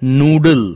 noodle.